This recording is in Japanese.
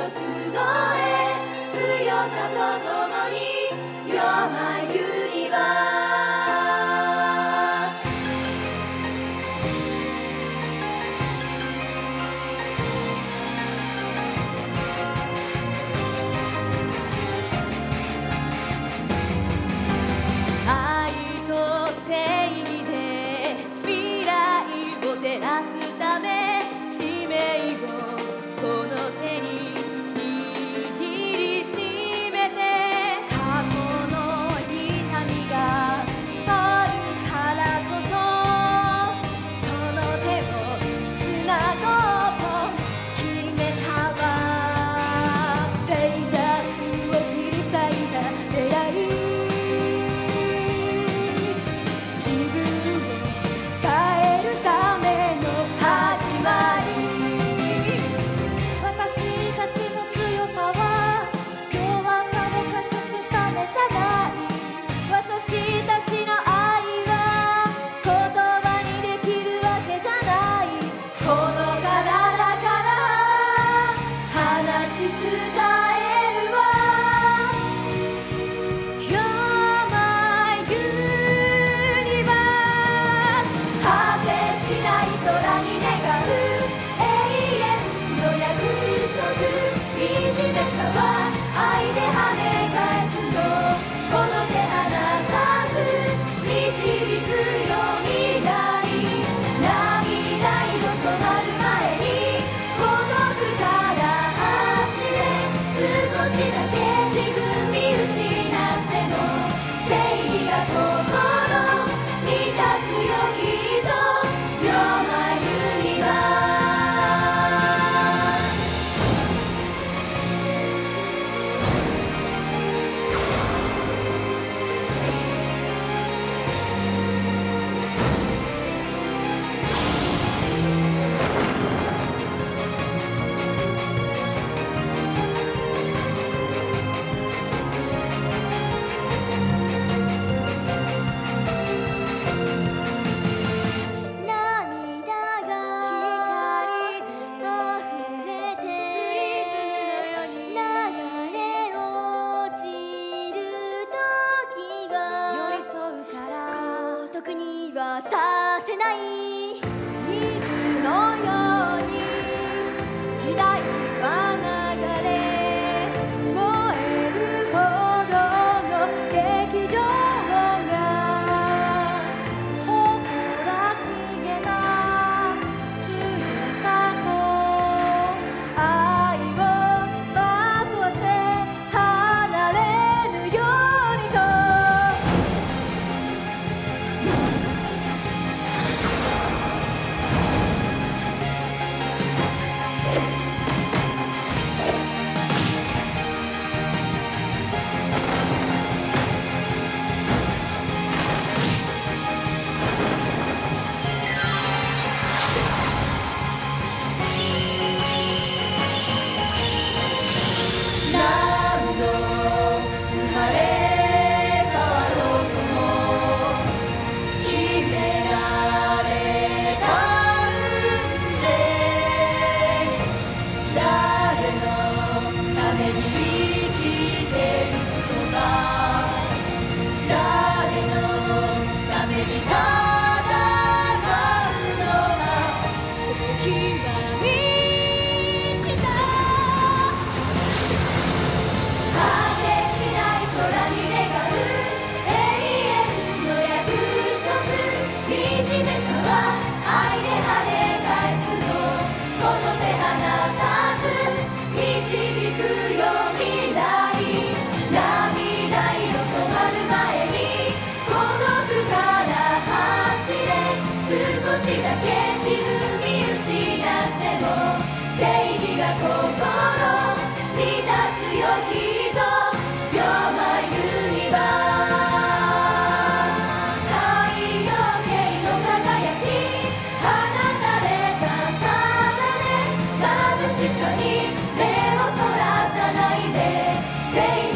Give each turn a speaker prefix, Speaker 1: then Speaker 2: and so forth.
Speaker 1: 強さとともに病は揺束にはさせない。つのように時代離さず導く Say